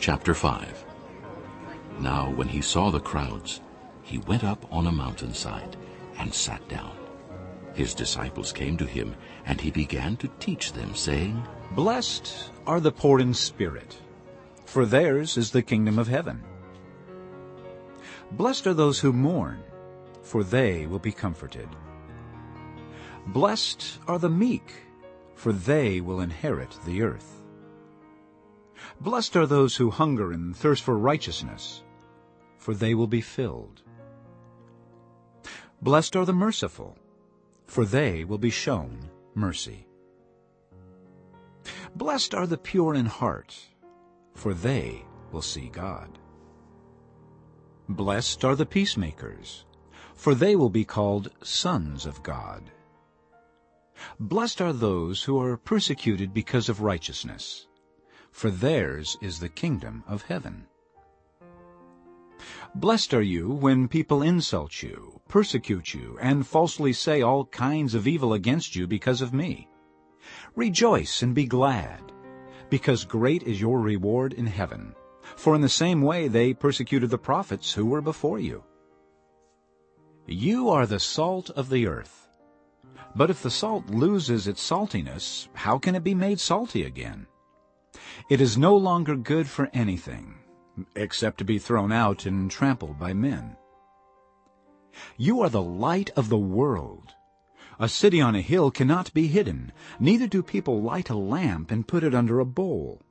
Chapter 5 Now when he saw the crowds, he went up on a mountainside and sat down. His disciples came to him, and he began to teach them, saying, Blessed are the poor in spirit, for theirs is the kingdom of heaven. Blessed are those who mourn, for they will be comforted. Blessed are the meek, for they will inherit the earth. Blessed are those who hunger and thirst for righteousness, for they will be filled. Blessed are the merciful, for they will be shown mercy. Blessed are the pure in heart, for they will see God. Blessed are the peacemakers, for they will be called sons of God. Blessed are those who are persecuted because of righteousness, for theirs is the kingdom of heaven. Blessed are you when people insult you, persecute you, and falsely say all kinds of evil against you because of me. Rejoice and be glad, because great is your reward in heaven. For in the same way they persecuted the prophets who were before you. You are the salt of the earth. But if the salt loses its saltiness, how can it be made salty again? It is no longer good for anything, except to be thrown out and trampled by men. You are the light of the world. A city on a hill cannot be hidden, neither do people light a lamp and put it under a bowl.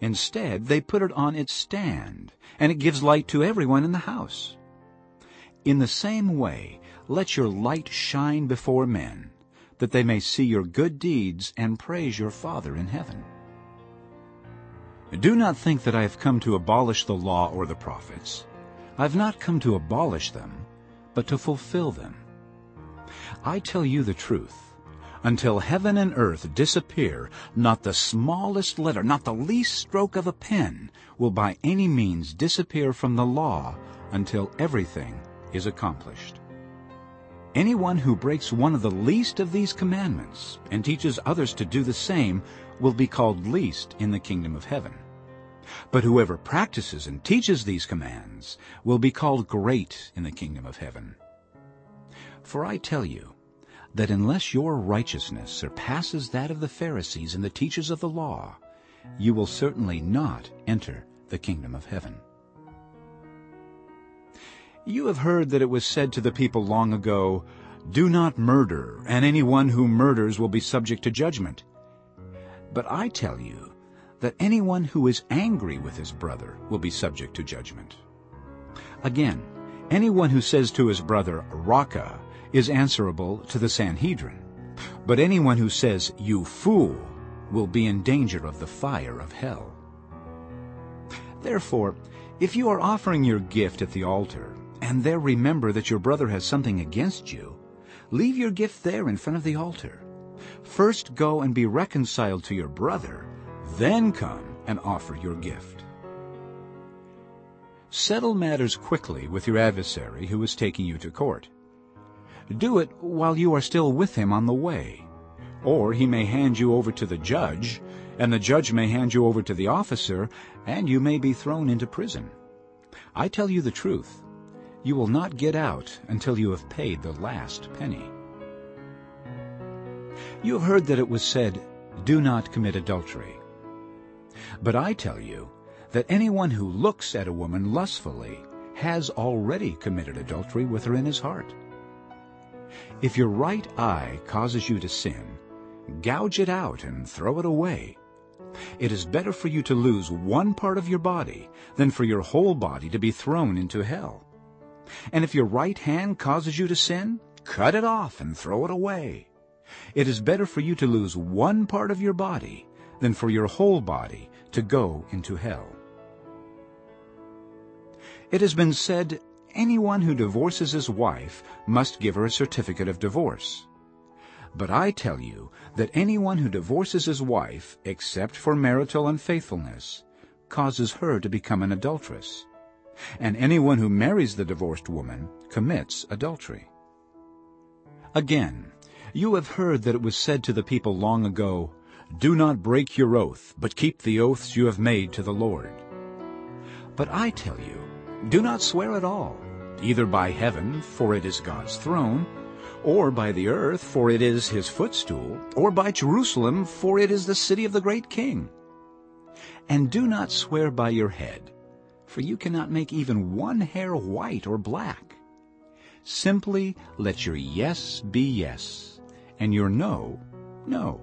Instead, they put it on its stand, and it gives light to everyone in the house. In the same way, let your light shine before men, that they may see your good deeds and praise your Father in heaven. Do not think that I have come to abolish the law or the prophets. I have not come to abolish them, but to fulfill them. I tell you the truth. Until heaven and earth disappear, not the smallest letter, not the least stroke of a pen, will by any means disappear from the law until everything is accomplished. Anyone who breaks one of the least of these commandments and teaches others to do the same will be called least in the kingdom of heaven. But whoever practices and teaches these commands will be called great in the kingdom of heaven. For I tell you that unless your righteousness surpasses that of the Pharisees and the teachers of the law, you will certainly not enter the kingdom of heaven. You have heard that it was said to the people long ago, Do not murder, and anyone who murders will be subject to judgment. But I tell you that anyone who is angry with his brother will be subject to judgment. Again, anyone who says to his brother, Raca, is answerable to the Sanhedrin. But anyone who says, You fool, will be in danger of the fire of hell. Therefore, if you are offering your gift at the altar, and there remember that your brother has something against you, leave your gift there in front of the altar. First go and be reconciled to your brother, then come and offer your gift. Settle matters quickly with your adversary who is taking you to court. Do it while you are still with him on the way, or he may hand you over to the judge, and the judge may hand you over to the officer, and you may be thrown into prison. I tell you the truth, you will not get out until you have paid the last penny. You have heard that it was said, Do not commit adultery. But I tell you that anyone who looks at a woman lustfully has already committed adultery with her in his heart. If your right eye causes you to sin, gouge it out and throw it away. It is better for you to lose one part of your body than for your whole body to be thrown into hell. And if your right hand causes you to sin, cut it off and throw it away. It is better for you to lose one part of your body than for your whole body to go into hell. It has been said, anyone who divorces his wife must give her a certificate of divorce. But I tell you that anyone who divorces his wife, except for marital unfaithfulness, causes her to become an adulteress and anyone who marries the divorced woman commits adultery. Again, you have heard that it was said to the people long ago, Do not break your oath, but keep the oaths you have made to the Lord. But I tell you, do not swear at all, either by heaven, for it is God's throne, or by the earth, for it is his footstool, or by Jerusalem, for it is the city of the great king. And do not swear by your head, for you cannot make even one hair white or black. Simply let your yes be yes, and your no, no.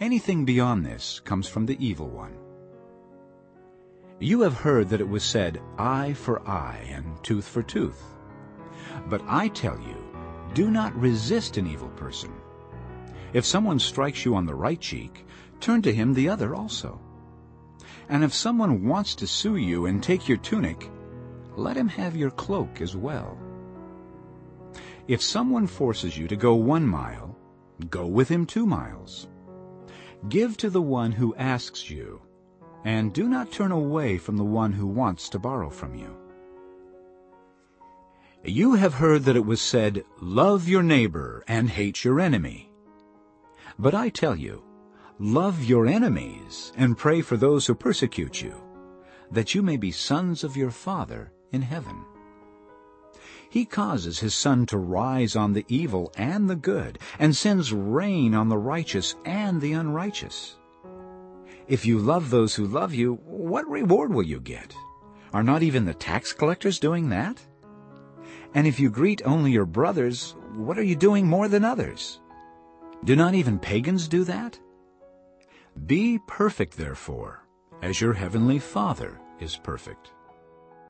Anything beyond this comes from the evil one. You have heard that it was said, eye for eye and tooth for tooth. But I tell you, do not resist an evil person. If someone strikes you on the right cheek, turn to him the other also. And if someone wants to sue you and take your tunic, let him have your cloak as well. If someone forces you to go one mile, go with him two miles. Give to the one who asks you, and do not turn away from the one who wants to borrow from you. You have heard that it was said, Love your neighbor and hate your enemy. But I tell you, love your enemies and pray for those who persecute you, that you may be sons of your Father in heaven. He causes his sun to rise on the evil and the good, and sends rain on the righteous and the unrighteous. If you love those who love you, what reward will you get? Are not even the tax collectors doing that? And if you greet only your brothers, what are you doing more than others? Do not even pagans do that? Be perfect, therefore, as your heavenly Father is perfect.